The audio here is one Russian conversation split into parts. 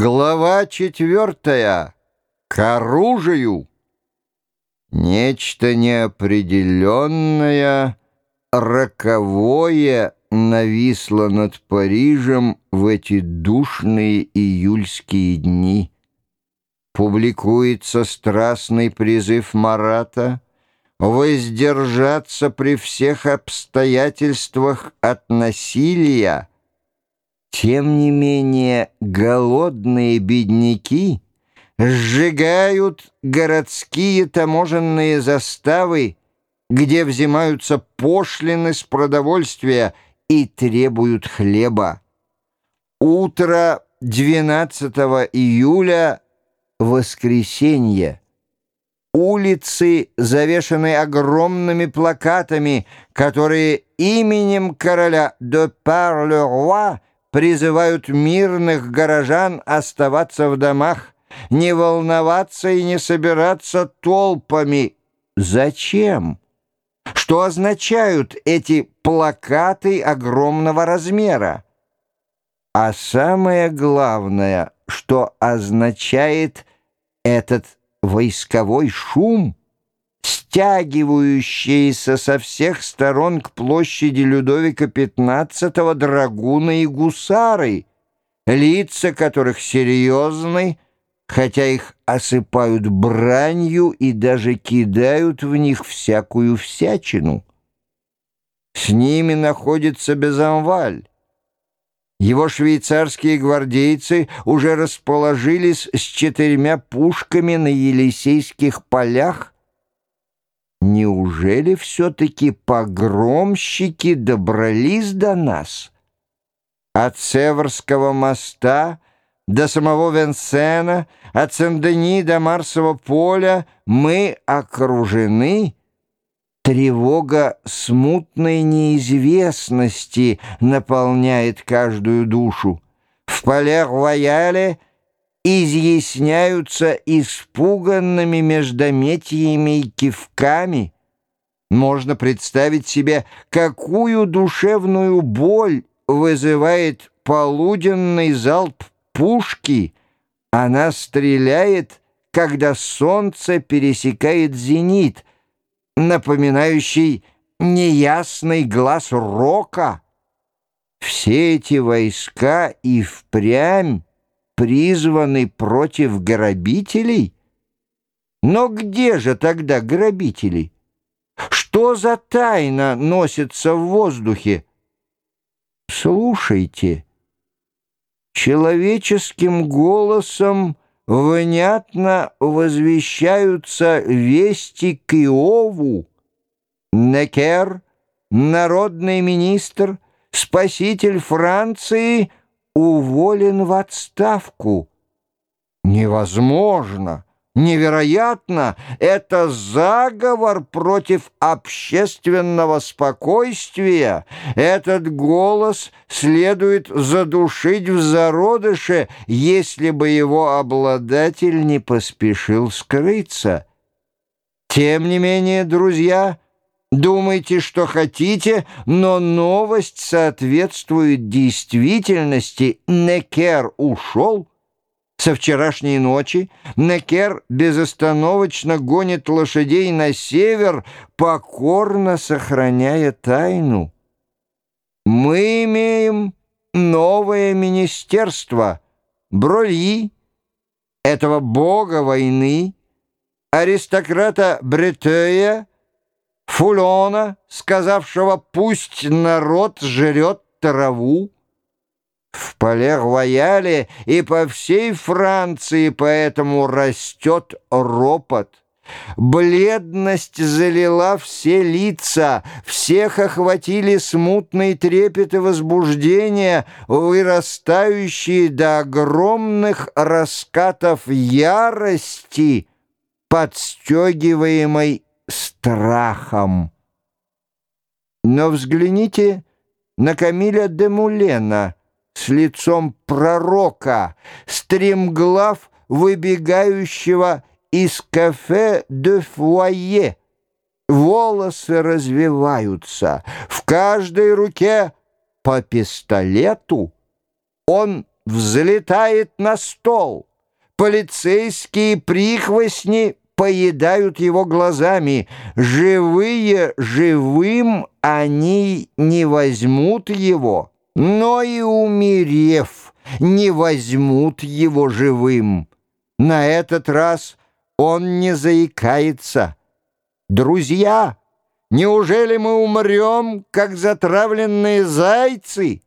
Глава четвертая. К оружию. Нечто неопределенное, роковое нависло над Парижем в эти душные июльские дни. Публикуется страстный призыв Марата воздержаться при всех обстоятельствах от насилия, тем не менее, голодные бедняки сжигают городские таможенные заставы, где взимаются пошлины с продовольствия и требуют хлеба. Утро 12 июля — воскресенье. Улицы завешаны огромными плакатами, которые именем короля «de par le roi» призывают мирных горожан оставаться в домах, не волноваться и не собираться толпами. Зачем? Что означают эти плакаты огромного размера? А самое главное, что означает этот войсковой шум — стягивающиеся со всех сторон к площади Людовика XV драгуны и гусары, лица которых серьезны, хотя их осыпают бранью и даже кидают в них всякую всячину. С ними находится Безамваль. Его швейцарские гвардейцы уже расположились с четырьмя пушками на Елисейских полях, Неужели все-таки погромщики добрались до нас? От Северского моста до самого Венсена, от Сен-Дени до Марсового поля мы окружены. Тревога смутной неизвестности наполняет каждую душу. В поле-рояле — изъясняются испуганными междометиями и кивками. Можно представить себе, какую душевную боль вызывает полуденный залп пушки. Она стреляет, когда солнце пересекает зенит, напоминающий неясный глаз рока. Все эти войска и впрямь призваны против грабителей? Но где же тогда грабители? Что за тайна носится в воздухе? Слушайте. Человеческим голосом внятно возвещаются вести к Иову. Некер, народный министр, спаситель Франции — уволен в отставку. Невозможно, невероятно, это заговор против общественного спокойствия. Этот голос следует задушить в зародыше, если бы его обладатель не поспешил скрыться. Тем не менее, друзья, Думайте, что хотите, но новость соответствует действительности. Некер ушел. Со вчерашней ночи Некер безостановочно гонит лошадей на север, покорно сохраняя тайну. Мы имеем новое министерство Броли, этого бога войны, аристократа Бретея, Фулона, сказавшего «пусть народ жрет траву», в Пале-Рояле и по всей Франции поэтому растет ропот. Бледность залила все лица, всех охватили смутный трепет и возбуждение, вырастающие до огромных раскатов ярости, подстегиваемой страхом. Но взгляните на Камиля де Мулена с лицом пророка, стремглав выбегающего из кафе де фуае. Волосы развиваются, в каждой руке по пистолету. Он взлетает на стол. Полицейские прихвостни поедают его глазами. Живые живым они не возьмут его, но и умерев не возьмут его живым. На этот раз он не заикается. «Друзья, неужели мы умрем, как затравленные зайцы,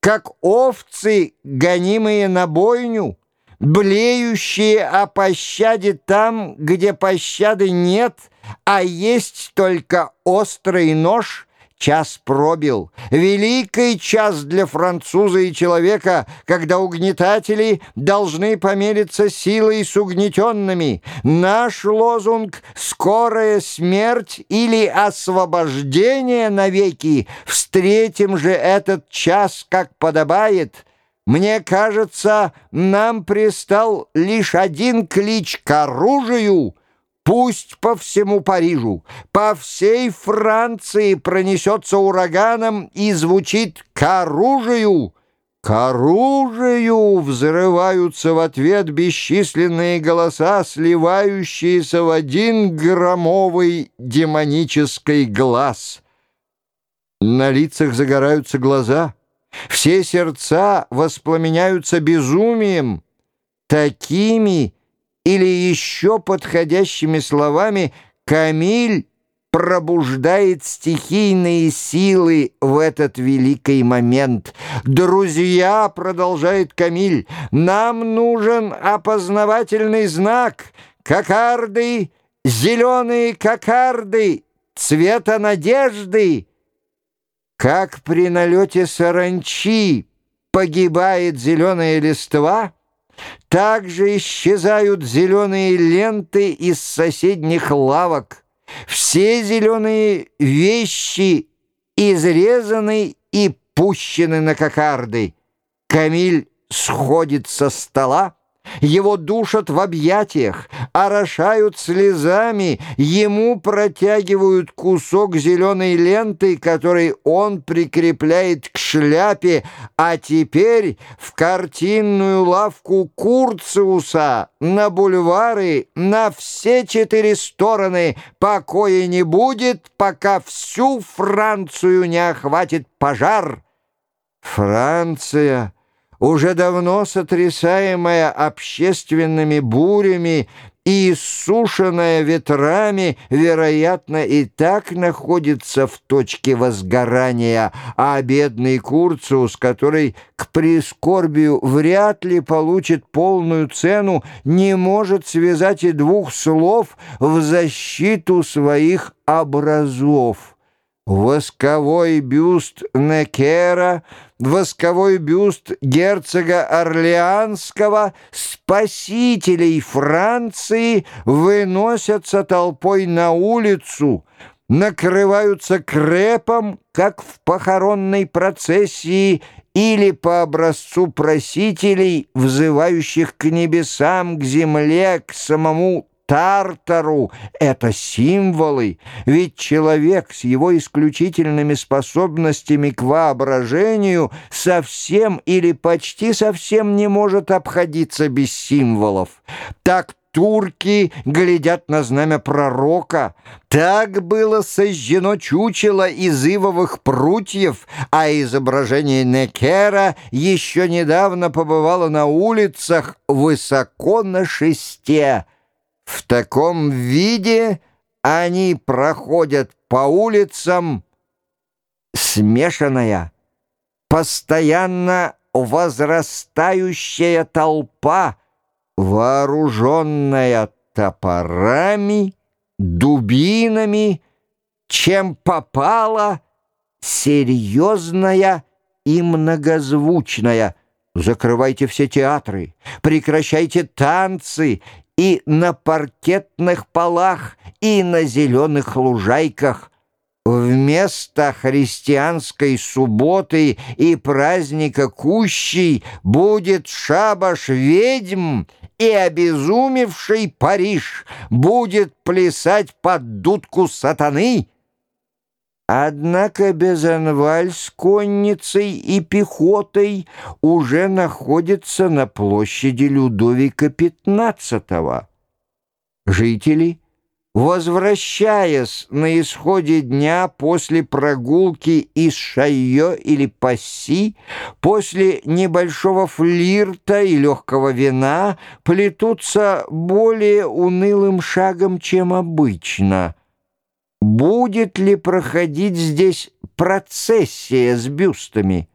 как овцы, гонимые на бойню?» Блеющие о пощаде там, где пощады нет, а есть только острый нож, час пробил. Великий час для француза и человека, когда угнетатели должны помериться силой с угнетенными. Наш лозунг «Скорая смерть» или «Освобождение навеки». Встретим же этот час, как подобает – мне кажется, нам пристал лишь один клич к оружию. Пусть по всему Парижу, по всей Франции пронесется ураганом и звучит «к оружию». «К оружию!» взрываются в ответ бесчисленные голоса, сливающиеся в один громовый демонический глаз. На лицах загораются глаза — все сердца воспламеняются безумием. Такими или еще подходящими словами Камиль пробуждает стихийные силы в этот великий момент. «Друзья», — продолжает Камиль, — «нам нужен опознавательный знак. Кокарды, зеленые кокарды, цвета надежды». Как при налете саранчи погибает зеленая листва, так же исчезают зеленые ленты из соседних лавок. Все зеленые вещи изрезаны и пущены на кокарды. Камиль сходит со стола, его душат в объятиях, орошают слезами, ему протягивают кусок зеленой ленты, который он прикрепляет к шляпе, а теперь в картинную лавку Курциуса, на бульвары, на все четыре стороны покоя не будет, пока всю Францию не охватит пожар. Франция уже давно сотрясаемая общественными бурями и иссушенная ветрами, вероятно, и так находится в точке возгорания, а бедный Курциус, который к прискорбию вряд ли получит полную цену, не может связать и двух слов в защиту своих образов. Восковой бюст Некера, восковой бюст герцога Орлеанского, спасителей Франции выносятся толпой на улицу, накрываются крепом, как в похоронной процессии, или по образцу просителей, взывающих к небесам, к земле, к самому Тартару — это символы, ведь человек с его исключительными способностями к воображению совсем или почти совсем не может обходиться без символов. Так турки глядят на знамя пророка. Так было сожжено чучело из ивовых прутьев, а изображение Некера еще недавно побывало на улицах высоко на шесте. В таком виде они проходят по улицам смешанная, постоянно возрастающая толпа, вооруженная топорами, дубинами, чем попала серьезная и многозвучная. Закрывайте все театры, прекращайте танцы и на паркетных полах, и на зеленых лужайках. Вместо христианской субботы и праздника Кущей будет шабаш ведьм, и обезумевший Париж будет плясать под дудку сатаны — Однако Безанваль с конницей и пехотой уже находится на площади Людовика XV. Жители, возвращаясь на исходе дня после прогулки из Шайо или Пасси, после небольшого флирта и легкого вина, плетутся более унылым шагом, чем обычно – будет ли проходить здесь процессия с бюстами.